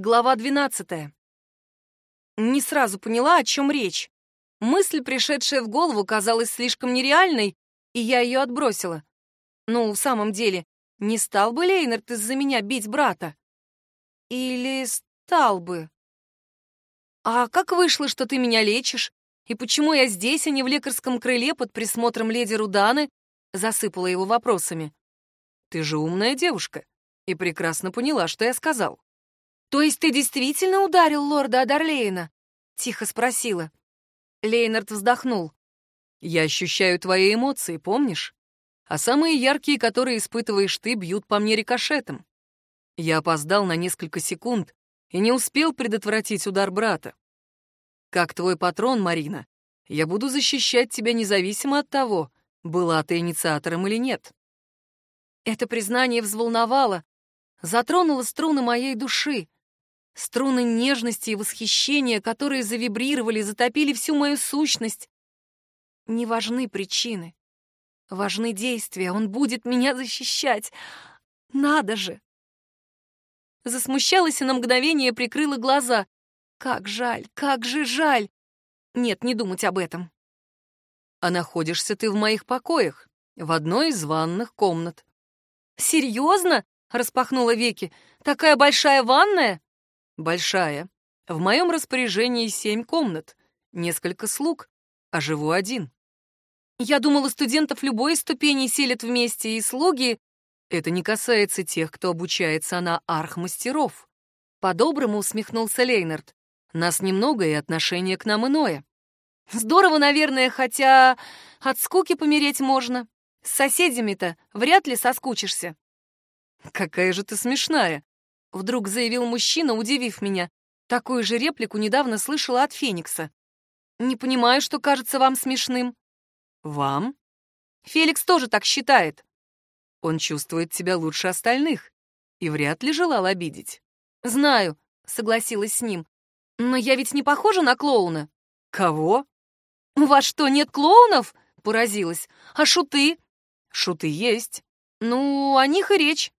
Глава 12. Не сразу поняла, о чем речь. Мысль, пришедшая в голову, казалась слишком нереальной, и я ее отбросила. Ну, в самом деле, не стал бы Лейнард из-за меня бить брата? Или стал бы? А как вышло, что ты меня лечишь? И почему я здесь, а не в лекарском крыле под присмотром леди Руданы? Засыпала его вопросами. Ты же умная девушка и прекрасно поняла, что я сказал. «То есть ты действительно ударил лорда Адарлейна?» — тихо спросила. Лейнард вздохнул. «Я ощущаю твои эмоции, помнишь? А самые яркие, которые испытываешь ты, бьют по мне рикошетом. Я опоздал на несколько секунд и не успел предотвратить удар брата. Как твой патрон, Марина, я буду защищать тебя независимо от того, была ты инициатором или нет». Это признание взволновало, затронуло струны моей души. Струны нежности и восхищения, которые завибрировали, затопили всю мою сущность. Не важны причины. Важны действия. Он будет меня защищать. Надо же! Засмущалась и на мгновение прикрыла глаза. Как жаль, как же жаль! Нет, не думать об этом. А находишься ты в моих покоях, в одной из ванных комнат. Серьезно? Распахнула веки. Такая большая ванная? Большая. В моем распоряжении семь комнат, несколько слуг, а живу один. Я думала, студентов любой ступени селят вместе, и слуги... Это не касается тех, кто обучается на архмастеров. По-доброму усмехнулся Лейнард. Нас немного, и отношение к нам иное. Здорово, наверное, хотя от скуки помереть можно. С соседями-то вряд ли соскучишься. Какая же ты смешная, Вдруг заявил мужчина, удивив меня. Такую же реплику недавно слышала от Феникса. «Не понимаю, что кажется вам смешным». «Вам?» «Феликс тоже так считает». «Он чувствует тебя лучше остальных и вряд ли желал обидеть». «Знаю», — согласилась с ним. «Но я ведь не похожа на клоуна». «Кого?» «У вас что, нет клоунов?» — поразилась. «А шуты?» «Шуты есть». «Ну, о них и речь».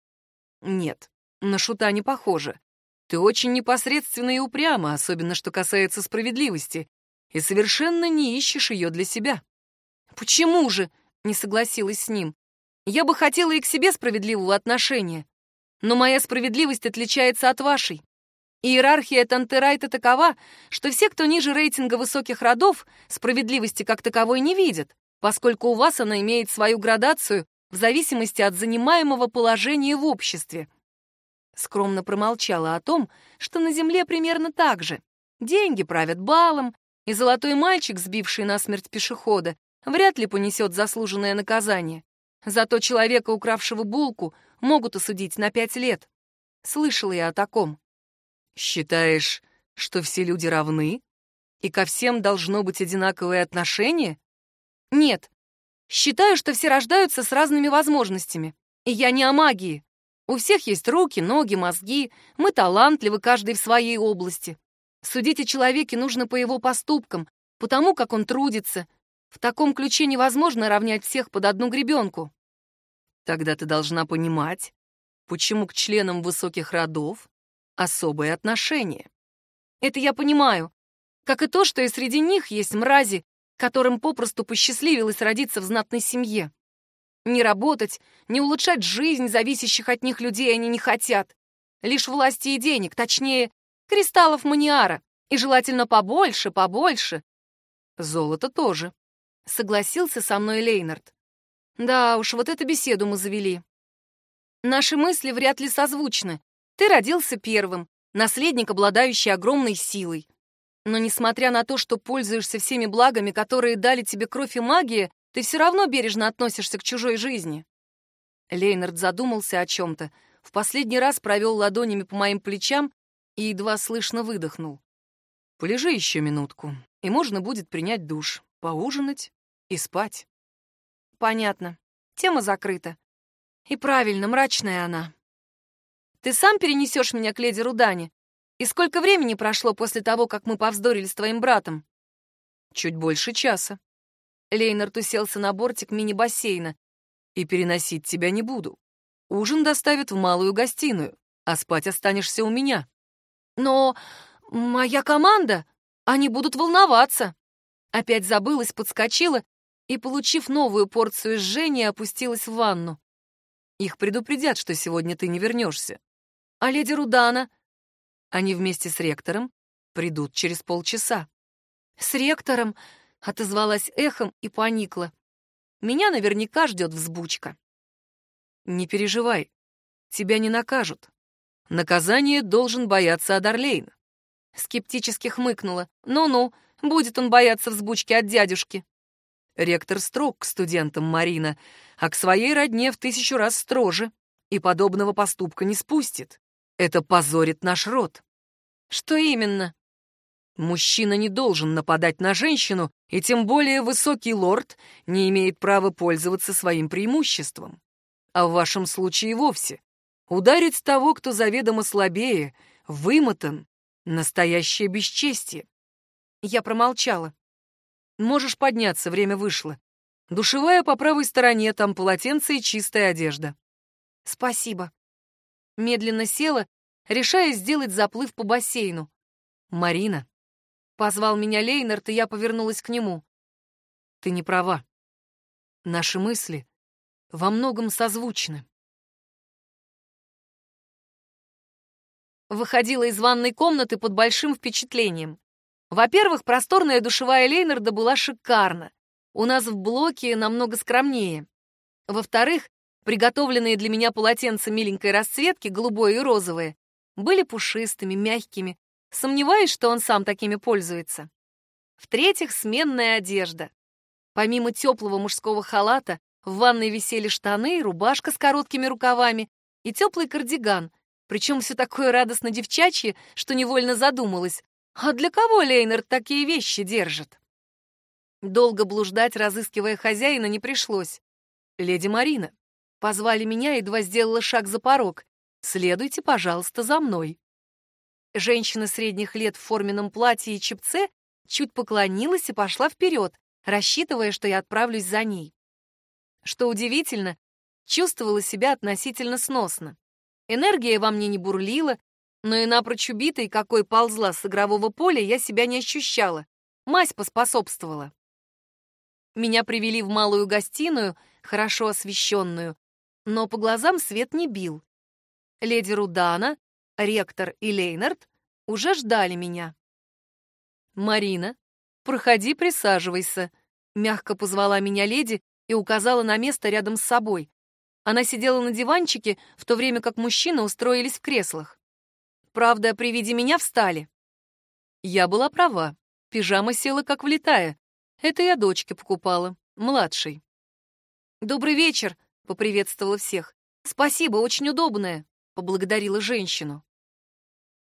«Нет, на шута не похоже. Ты очень непосредственно и упряма, особенно что касается справедливости, и совершенно не ищешь ее для себя. Почему же? Не согласилась с ним. Я бы хотела и к себе справедливого отношения. Но моя справедливость отличается от вашей. Иерархия Тантерайта такова, что все, кто ниже рейтинга высоких родов, справедливости как таковой не видят, поскольку у вас она имеет свою градацию в зависимости от занимаемого положения в обществе — скромно промолчала о том, что на земле примерно так же. Деньги правят балом, и золотой мальчик, сбивший насмерть пешехода, вряд ли понесет заслуженное наказание. Зато человека, укравшего булку, могут осудить на пять лет. Слышала я о таком. Считаешь, что все люди равны? И ко всем должно быть одинаковое отношение? Нет. Считаю, что все рождаются с разными возможностями. И я не о магии. У всех есть руки, ноги, мозги. Мы талантливы, каждый в своей области. Судить о человеке нужно по его поступкам, по тому, как он трудится. В таком ключе невозможно равнять всех под одну гребенку. Тогда ты должна понимать, почему к членам высоких родов особое отношение. Это я понимаю. Как и то, что и среди них есть мрази, которым попросту посчастливилось родиться в знатной семье. Не работать, не улучшать жизнь зависящих от них людей они не хотят. Лишь власти и денег, точнее, кристаллов маниара. И желательно побольше, побольше. Золото тоже. Согласился со мной Лейнард. Да уж, вот эту беседу мы завели. Наши мысли вряд ли созвучны. Ты родился первым, наследник, обладающий огромной силой. Но несмотря на то, что пользуешься всеми благами, которые дали тебе кровь и магия, ты все равно бережно относишься к чужой жизни». Лейнард задумался о чем-то, в последний раз провел ладонями по моим плечам и едва слышно выдохнул. «Полежи еще минутку, и можно будет принять душ, поужинать и спать». «Понятно. Тема закрыта. И правильно, мрачная она. Ты сам перенесешь меня к леди Рудане? И сколько времени прошло после того, как мы повздорили с твоим братом?» «Чуть больше часа», Лейнард уселся на бортик мини-бассейна. «И переносить тебя не буду. Ужин доставят в малую гостиную, а спать останешься у меня». Но моя команда, они будут волноваться. Опять забылась, подскочила и, получив новую порцию жжения, опустилась в ванну. Их предупредят, что сегодня ты не вернешься. А леди Рудана? Они вместе с ректором придут через полчаса. С ректором отозвалась эхом и поникла. Меня наверняка ждет взбучка. Не переживай, тебя не накажут. Наказание должен бояться Адарлейн. Скептически хмыкнула. Ну-ну, будет он бояться взбучки от дядюшки. Ректор строг к студентам Марина, а к своей родне в тысячу раз строже, и подобного поступка не спустит. Это позорит наш род. Что именно? Мужчина не должен нападать на женщину, и тем более высокий лорд не имеет права пользоваться своим преимуществом. А в вашем случае вовсе. Ударить того, кто заведомо слабее, вымотан, настоящее бесчестие. Я промолчала. Можешь подняться, время вышло. Душевая по правой стороне, там полотенце и чистая одежда. Спасибо. Медленно села, решая сделать заплыв по бассейну. Марина. Позвал меня Лейнард, и я повернулась к нему. Ты не права. Наши мысли во многом созвучны. Выходила из ванной комнаты под большим впечатлением. Во-первых, просторная душевая Лейнарда была шикарна. У нас в блоке намного скромнее. Во-вторых, приготовленные для меня полотенца миленькой расцветки, голубое и розовое, были пушистыми, мягкими. Сомневаюсь, что он сам такими пользуется. В-третьих, сменная одежда. Помимо теплого мужского халата, в ванной висели штаны, рубашка с короткими рукавами и теплый кардиган, причем все такое радостно девчачье, что невольно задумалась, а для кого Лейнер такие вещи держит? Долго блуждать, разыскивая хозяина, не пришлось. «Леди Марина, позвали меня, едва сделала шаг за порог. Следуйте, пожалуйста, за мной». Женщина средних лет в форменном платье и чепце чуть поклонилась и пошла вперед, рассчитывая, что я отправлюсь за ней. Что удивительно, чувствовала себя относительно сносно. Энергия во мне не бурлила, но и напрочь убитой, какой ползла с игрового поля, я себя не ощущала. Мазь поспособствовала. Меня привели в малую гостиную, хорошо освещенную, но по глазам свет не бил. Леди Рудана, ректор и Лейнард уже ждали меня. «Марина, проходи, присаживайся», — мягко позвала меня леди и указала на место рядом с собой. Она сидела на диванчике, в то время как мужчины устроились в креслах. Правда, при виде меня встали. Я была права. Пижама села как влетая. Это я дочке покупала, младшей. «Добрый вечер», — поприветствовала всех. «Спасибо, очень удобная», — поблагодарила женщину.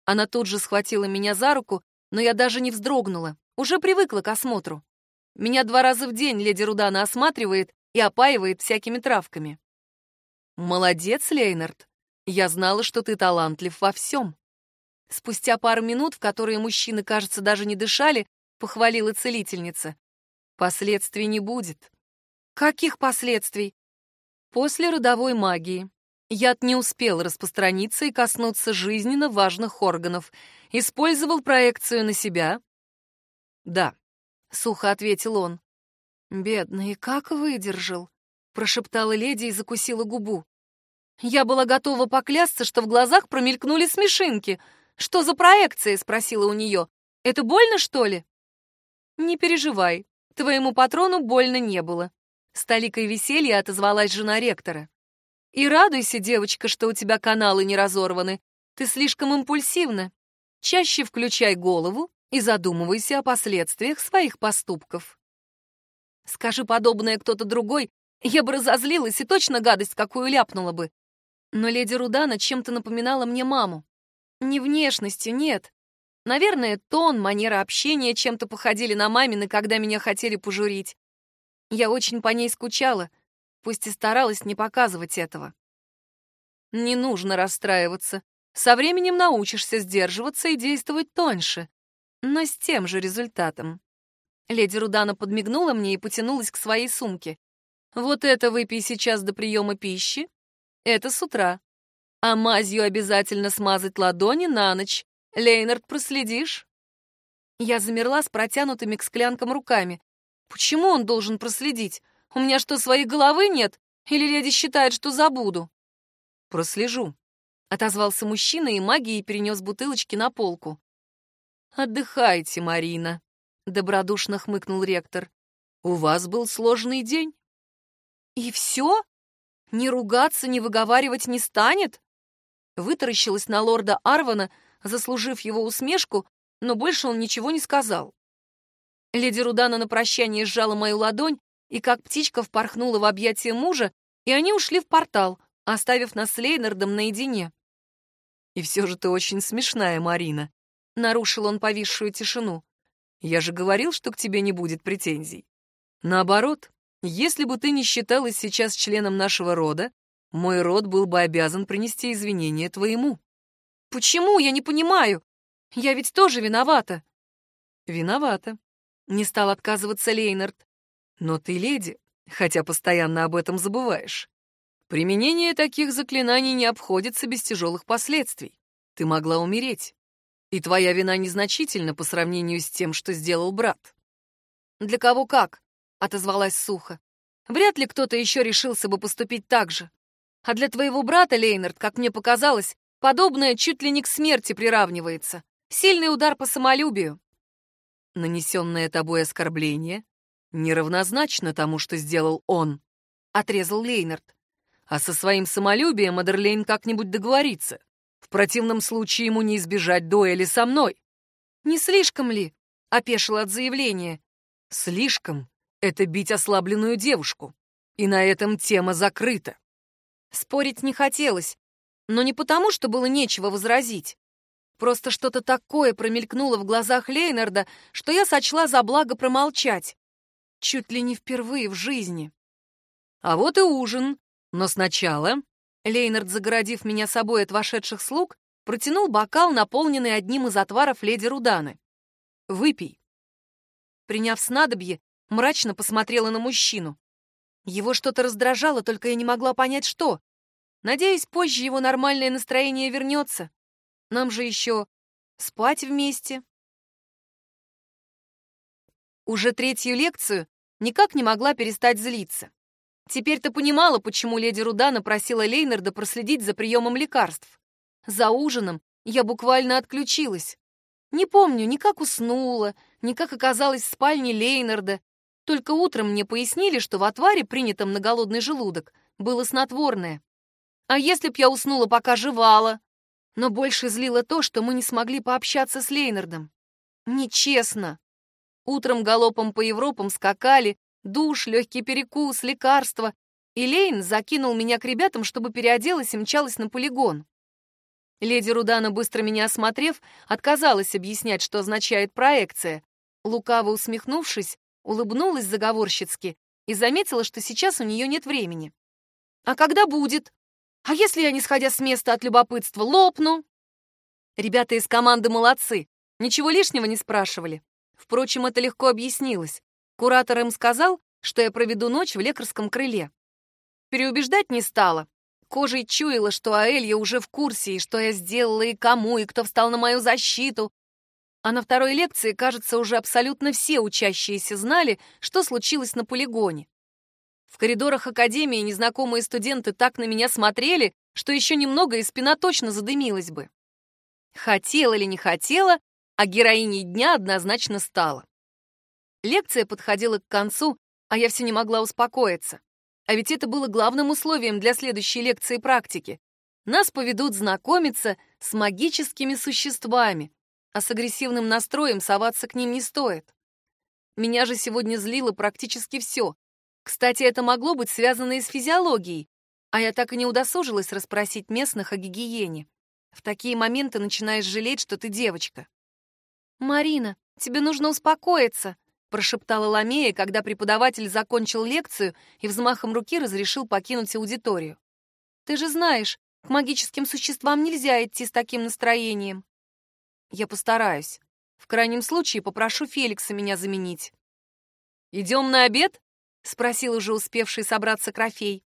Она тут же схватила меня за руку, но я даже не вздрогнула, уже привыкла к осмотру. Меня два раза в день леди Рудана осматривает и опаивает всякими травками. «Молодец, Лейнард. Я знала, что ты талантлив во всем». Спустя пару минут, в которые мужчины, кажется, даже не дышали, похвалила целительница. Последствий не будет. Каких последствий? После родовой магии. Яд не успел распространиться и коснуться жизненно важных органов. Использовал проекцию на себя? Да, сухо ответил он. Бедный, как выдержал? прошептала леди и закусила губу. Я была готова поклясться, что в глазах промелькнули смешинки — «Что за проекция?» — спросила у нее. «Это больно, что ли?» «Не переживай, твоему патрону больно не было», — с толикой веселья отозвалась жена ректора. «И радуйся, девочка, что у тебя каналы не разорваны. Ты слишком импульсивна. Чаще включай голову и задумывайся о последствиях своих поступков». Скажи подобное кто-то другой, я бы разозлилась и точно гадость какую ляпнула бы. Но леди Рудана чем-то напоминала мне маму. Не внешностью, нет. Наверное, тон, манера общения чем-то походили на мамины, когда меня хотели пожурить. Я очень по ней скучала, пусть и старалась не показывать этого. Не нужно расстраиваться. Со временем научишься сдерживаться и действовать тоньше, но с тем же результатом. Леди Рудана подмигнула мне и потянулась к своей сумке. Вот это выпей сейчас до приема пищи. Это с утра. А мазью обязательно смазать ладони на ночь. Лейнард, проследишь?» Я замерла с протянутыми к склянкам руками. «Почему он должен проследить? У меня что, своей головы нет? Или леди считает, что забуду?» «Прослежу», — отозвался мужчина и магией перенес бутылочки на полку. «Отдыхайте, Марина», — добродушно хмыкнул ректор. «У вас был сложный день». «И все? Ни ругаться, ни выговаривать не станет?» Вытаращилась на лорда Арвана, заслужив его усмешку, но больше он ничего не сказал. Леди Рудана на прощание сжала мою ладонь и как птичка впорхнула в объятия мужа, и они ушли в портал, оставив нас с Лейнардом наедине. «И все же ты очень смешная, Марина», — нарушил он повисшую тишину. «Я же говорил, что к тебе не будет претензий. Наоборот, если бы ты не считалась сейчас членом нашего рода, мой род был бы обязан принести извинения твоему». «Почему? Я не понимаю. Я ведь тоже виновата». «Виновата», — не стал отказываться Лейнард. «Но ты леди, хотя постоянно об этом забываешь. Применение таких заклинаний не обходится без тяжелых последствий. Ты могла умереть. И твоя вина незначительна по сравнению с тем, что сделал брат. «Для кого как?» — отозвалась сухо. «Вряд ли кто-то еще решился бы поступить так же. А для твоего брата, Лейнард, как мне показалось, подобное чуть ли не к смерти приравнивается. Сильный удар по самолюбию». «Нанесенное тобой оскорбление неравнозначно тому, что сделал он», — отрезал Лейнард а со своим самолюбием Адерлейн как-нибудь договорится. В противном случае ему не избежать дуэли со мной. Не слишком ли? Опешила от заявления. Слишком — это бить ослабленную девушку. И на этом тема закрыта. Спорить не хотелось, но не потому, что было нечего возразить. Просто что-то такое промелькнуло в глазах Лейнарда, что я сочла за благо промолчать. Чуть ли не впервые в жизни. А вот и ужин, но сначала Лейнард, загородив меня собой от вошедших слуг, протянул бокал, наполненный одним из отваров леди Руданы. «Выпей». Приняв снадобье, мрачно посмотрела на мужчину. Его что-то раздражало, только я не могла понять, что. Надеюсь, позже его нормальное настроение вернется. Нам же еще спать вместе. Уже третью лекцию никак не могла перестать злиться. Теперь-то понимала, почему леди Рудана просила Лейнарда проследить за приемом лекарств. За ужином я буквально отключилась. Не помню, ни как уснула, ни как оказалась в спальне Лейнарда. Только утром мне пояснили, что в отваре, принятом на голодный желудок, было снотворное. А если б я уснула, пока жевала? Но больше злило то, что мы не смогли пообщаться с Лейнардом. Нечестно. Утром галопом по Европам скакали, душ, легкий перекус, лекарства. И Лейн закинул меня к ребятам, чтобы переоделась и мчалась на полигон. Леди Рудана, быстро меня осмотрев, отказалась объяснять, что означает проекция. Лукаво усмехнувшись, улыбнулась заговорщицки и заметила, что сейчас у нее нет времени. «А когда будет? А если я, не сходя с места от любопытства, лопну?» Ребята из команды молодцы, ничего лишнего не спрашивали. Впрочем, это легко объяснилось. Куратор им сказал, что я проведу ночь в лекарском крыле. Переубеждать не стала. Кожей чуяла, что Аэлья уже в курсе, и что я сделала, и кому, и кто встал на мою защиту. А на второй лекции, кажется, уже абсолютно все учащиеся знали, что случилось на полигоне. В коридорах академии незнакомые студенты так на меня смотрели, что еще немного и спина точно задымилась бы. Хотела или не хотела, а героиней дня однозначно стала. Лекция подходила к концу, а я все не могла успокоиться. А ведь это было главным условием для следующей лекции практики. Нас поведут знакомиться с магическими существами, а с агрессивным настроем соваться к ним не стоит. Меня же сегодня злило практически все. Кстати, это могло быть связано и с физиологией, а я так и не удосужилась расспросить местных о гигиене. В такие моменты начинаешь жалеть, что ты девочка. «Марина, тебе нужно успокоиться», прошептала Ламея, когда преподаватель закончил лекцию и взмахом руки разрешил покинуть аудиторию. «Ты же знаешь, к магическим существам нельзя идти с таким настроением». «Я постараюсь. В крайнем случае попрошу Феликса меня заменить». «Идем на обед?» — спросил уже успевший собраться Крофей.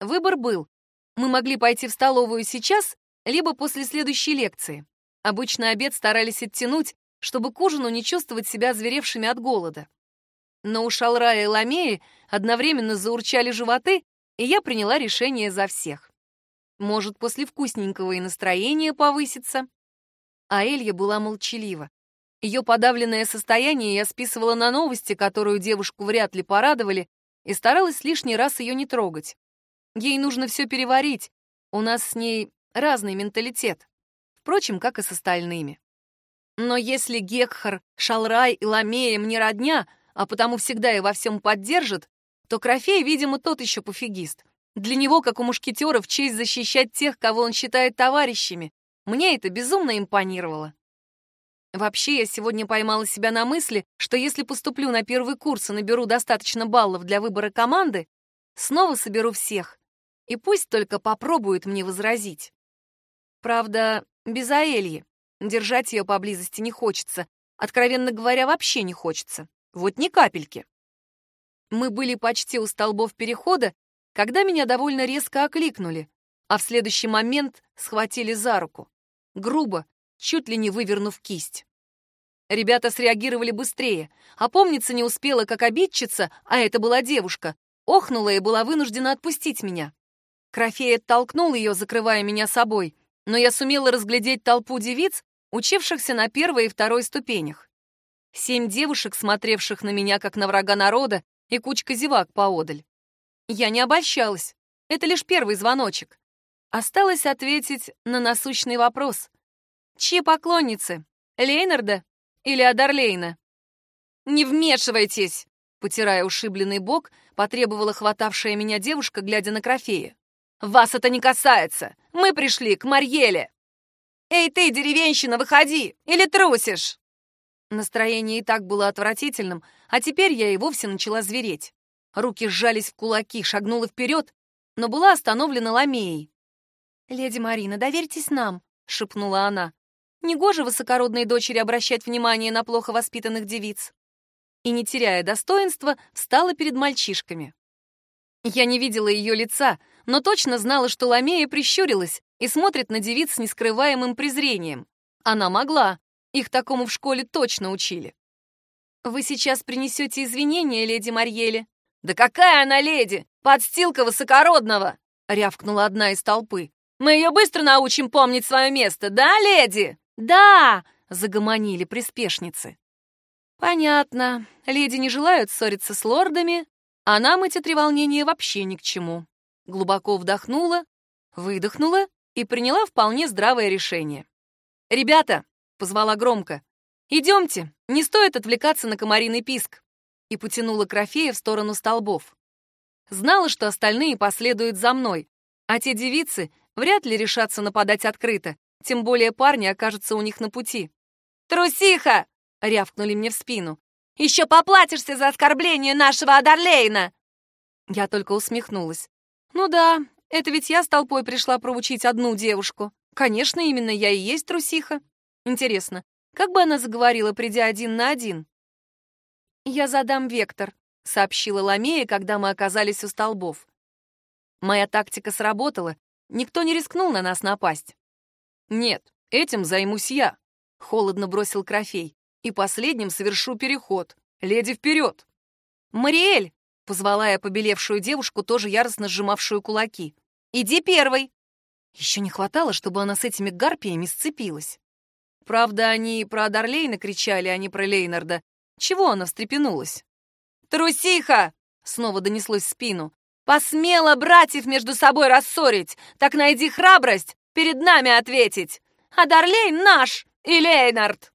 Выбор был. Мы могли пойти в столовую сейчас, либо после следующей лекции. Обычно обед старались оттянуть, чтобы к ужину не чувствовать себя зверевшими от голода. Но у Шалрая и Ламеи одновременно заурчали животы, и я приняла решение за всех. Может, после вкусненького и настроение повысится. А Элья была молчалива. Ее подавленное состояние я списывала на новости, которую девушку вряд ли порадовали, и старалась лишний раз ее не трогать. Ей нужно все переварить. У нас с ней разный менталитет. Впрочем, как и с остальными. Но если Гекхар, Шалрай и Ламея мне родня, а потому всегда и во всем поддержат, то Крофей, видимо, тот еще пофигист. Для него, как у мушкетеров, честь защищать тех, кого он считает товарищами. Мне это безумно импонировало. Вообще, я сегодня поймала себя на мысли, что если поступлю на первый курс и наберу достаточно баллов для выбора команды, снова соберу всех. И пусть только попробуют мне возразить. Правда, без Аэльи. Держать ее поблизости не хочется. Откровенно говоря, вообще не хочется. Вот ни капельки. Мы были почти у столбов перехода, когда меня довольно резко окликнули, а в следующий момент схватили за руку. Грубо, чуть ли не вывернув кисть. Ребята среагировали быстрее. Опомниться не успела, как обидчица, а это была девушка, охнула и была вынуждена отпустить меня. Крофей оттолкнул ее, закрывая меня собой, но я сумела разглядеть толпу девиц, учившихся на первой и второй ступенях. Семь девушек, смотревших на меня как на врага народа, и кучка зевак поодаль. Я не обольщалась. Это лишь первый звоночек. Осталось ответить на насущный вопрос. Чьи поклонницы? Лейнарда или Адарлейна? «Не вмешивайтесь!» Потирая ушибленный бок, потребовала хватавшая меня девушка, глядя на Крофея. «Вас это не касается! Мы пришли к Марьеле!» «Эй ты, деревенщина, выходи! Или трусишь?» Настроение и так было отвратительным, а теперь я и вовсе начала звереть. Руки сжались в кулаки, шагнула вперед, но была остановлена Ламеей. «Леди Марина, доверьтесь нам», — шепнула она. Негоже высокородной дочери обращать внимание на плохо воспитанных девиц. И, не теряя достоинства, встала перед мальчишками. Я не видела ее лица, но точно знала, что Ламея прищурилась и смотрит на девиц с нескрываемым презрением. Она могла, их такому в школе точно учили. «Вы сейчас принесете извинения, леди Марьеле?» «Да какая она леди! Подстилка высокородного!» — рявкнула одна из толпы. «Мы ее быстро научим помнить свое место, да, леди?» «Да!» — загомонили приспешницы. «Понятно. Леди не желают ссориться с лордами, а нам эти три волнения вообще ни к чему». Глубоко вдохнула, выдохнула и приняла вполне здравое решение. «Ребята!» — позвала громко. «Идемте, не стоит отвлекаться на комариный писк!» И потянула Крофея в сторону столбов. Знала, что остальные последуют за мной, а те девицы вряд ли решатся нападать открыто, тем более парни окажутся у них на пути. «Трусиха!» — рявкнули мне в спину. «Еще поплатишься за оскорбление нашего Адарлейна!» Я только усмехнулась. «Ну да, это ведь я с толпой пришла проучить одну девушку. Конечно, именно я и есть трусиха. Интересно, как бы она заговорила, придя один на один?» «Я задам вектор», — сообщила Ламея, когда мы оказались у столбов. Моя тактика сработала, никто не рискнул на нас напасть. «Нет, этим займусь я», — холодно бросил Крофей. «И последним совершу переход. Леди, вперед!» «Мариэль!» — позвала я побелевшую девушку, тоже яростно сжимавшую кулаки. «Иди первой!» Еще не хватало, чтобы она с этими гарпиями сцепилась. Правда, они и про Адарлейна кричали, а не про Лейнарда. Чего она встрепенулась? «Трусиха!» — снова донеслось в спину. «Посмела братьев между собой рассорить! Так найди храбрость перед нами ответить. А Дарлейн наш и Лейнард.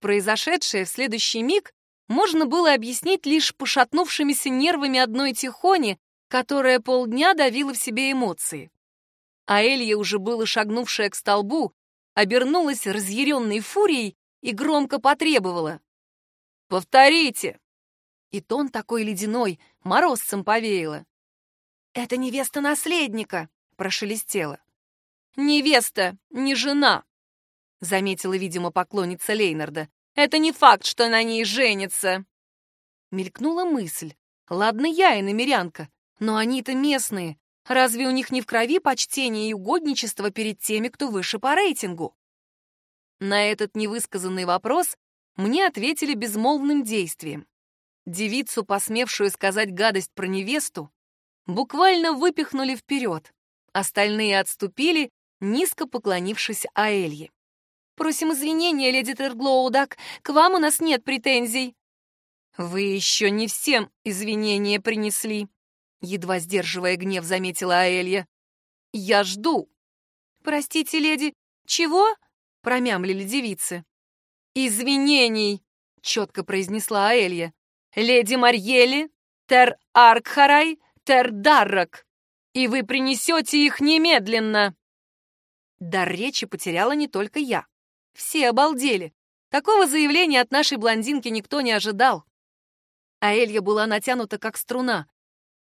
Произошедшее в следующий миг можно было объяснить лишь пошатнувшимися нервами одной Тихони, которая полдня давила в себе эмоции. А Элья, уже было шагнувшая к столбу, обернулась разъяренной фурией и громко потребовала. «Повторите!» И тон такой ледяной, морозцем повеяло. «Это невеста наследника!» — прошелестела. «Невеста, не жена», — заметила, видимо, поклонница Лейнарда. «Это не факт, что на ней женится». Мелькнула мысль. Ладно, я и намерянка, но они-то местные. Разве у них не в крови почтение и угодничество перед теми, кто выше по рейтингу? На этот невысказанный вопрос мне ответили безмолвным действием. Девицу, посмевшую сказать гадость про невесту, буквально выпихнули вперед. Остальные отступили, низко поклонившись Аэлье. «Просим извинения, леди Терглоудак, к вам у нас нет претензий». «Вы еще не всем извинения принесли», — едва сдерживая гнев, заметила Аэлья. «Я жду». «Простите, леди, чего?» — промямлили девицы. «Извинений!» — четко произнесла Аэлья. «Леди Марьели, Тер Аркхарай, Тер Даррак, и вы принесете их немедленно!» Дар речи потеряла не только я. Все обалдели. Такого заявления от нашей блондинки никто не ожидал. А Элья была натянута, как струна.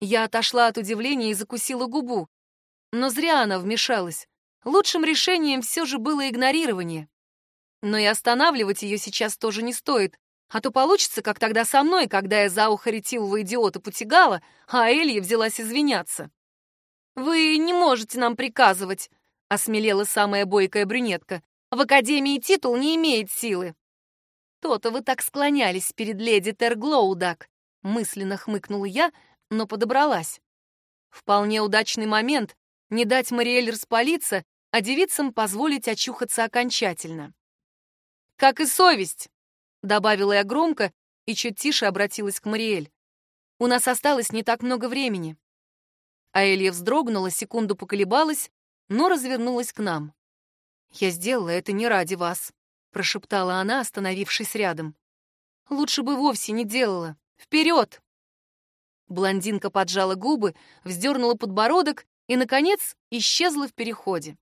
Я отошла от удивления и закусила губу. Но зря она вмешалась. Лучшим решением все же было игнорирование. Но и останавливать ее сейчас тоже не стоит, а то получится, как тогда со мной, когда я за ухо ретивого идиота потягала, а Элья взялась извиняться. «Вы не можете нам приказывать», — осмелела самая бойкая брюнетка. «В Академии титул не имеет силы». «То-то вы так склонялись перед леди Терглоудак», — мысленно хмыкнула я, но подобралась. Вполне удачный момент не дать Мариэль распалиться, а девицам позволить очухаться окончательно как и совесть», — добавила я громко и чуть тише обратилась к Мариэль. «У нас осталось не так много времени». А Элья вздрогнула, секунду поколебалась, но развернулась к нам. «Я сделала это не ради вас», — прошептала она, остановившись рядом. «Лучше бы вовсе не делала. Вперед!» Блондинка поджала губы, вздернула подбородок и, наконец, исчезла в переходе.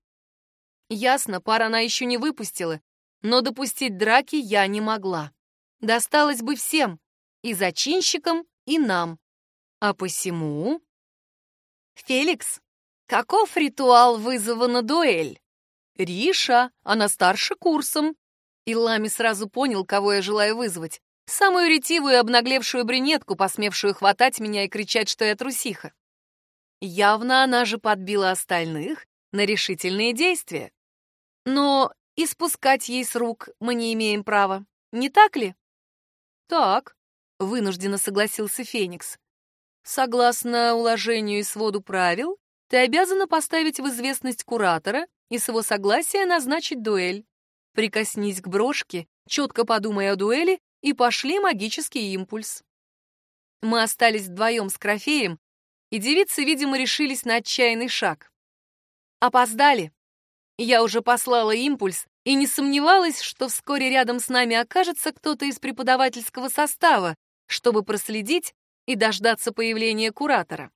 Ясно, пар она еще не выпустила, но допустить драки я не могла. Досталось бы всем, и зачинщикам, и нам. А посему... Феликс, каков ритуал вызова на дуэль? Риша, она старше курсом. И Лами сразу понял, кого я желаю вызвать. Самую ретивую и обнаглевшую брюнетку, посмевшую хватать меня и кричать, что я трусиха. Явно она же подбила остальных на решительные действия. Но и спускать ей с рук мы не имеем права, не так ли? Так, вынужденно согласился Феникс. Согласно уложению и своду правил, ты обязана поставить в известность куратора и с его согласия назначить дуэль. Прикоснись к брошке, четко подумай о дуэли и пошли магический импульс. Мы остались вдвоем с Крофеем, и девицы, видимо, решились на отчаянный шаг. Опоздали. Я уже послала импульс и не сомневалась, что вскоре рядом с нами окажется кто-то из преподавательского состава, чтобы проследить и дождаться появления куратора.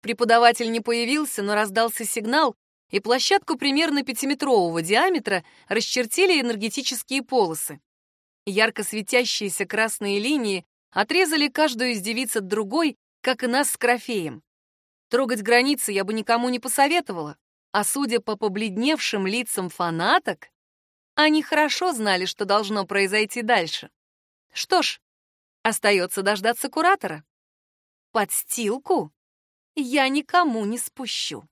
Преподаватель не появился, но раздался сигнал, и площадку примерно пятиметрового диаметра расчертили энергетические полосы. Ярко светящиеся красные линии отрезали каждую из девиц от другой, как и нас с Крофеем. Трогать границы я бы никому не посоветовала. А судя по побледневшим лицам фанаток, они хорошо знали, что должно произойти дальше. Что ж, остается дождаться куратора. Подстилку я никому не спущу.